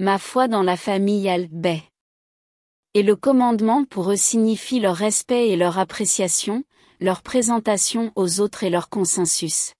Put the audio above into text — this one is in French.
Ma foi dans la famille Al-Bay. Et le commandement pour eux signifie leur respect et leur appréciation, leur présentation aux autres et leur consensus.